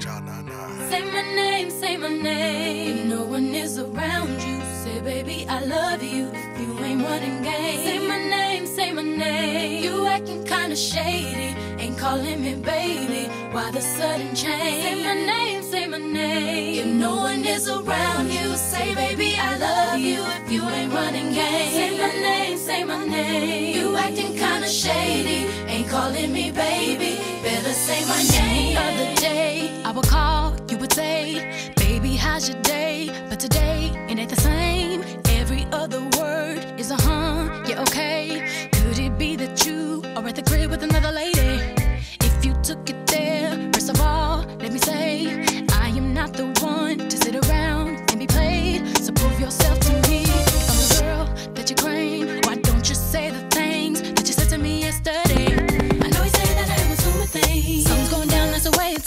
Say my name, say my name. If no one is around you, say baby I love you. You ain't running game, say my name, say my name. You acting kinda shady, ain't calling me baby. Why the sudden change? Say my name, say my name. If no one is around you, say baby I love you. If you ain't running game, say my name, say my name. You acting kinda shady, ain't calling me baby. Better say my name.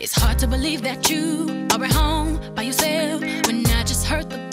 It's hard to believe that you are at home by yourself when I just heard the